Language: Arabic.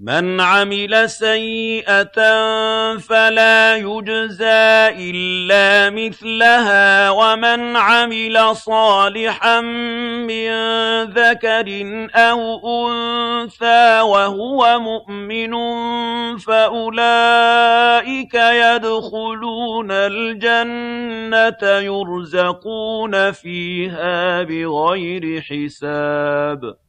مَنْ عَمِلَ سَيِّئَةً فَلَا يُجْزَىٰ إِلَّا مِثْلَهَا وَمَنْ عَمِلَ صَالِحًا مِّن ذَكَرٍ أَوْ أُنثَىٰ وَهُوَ مُؤْمِنٌ فَأُولَٰئِكَ يَدْخُلُونَ الْجَنَّةَ يُرْزَقُونَ فِيهَا بِغَيْرِ حِسَابٍ.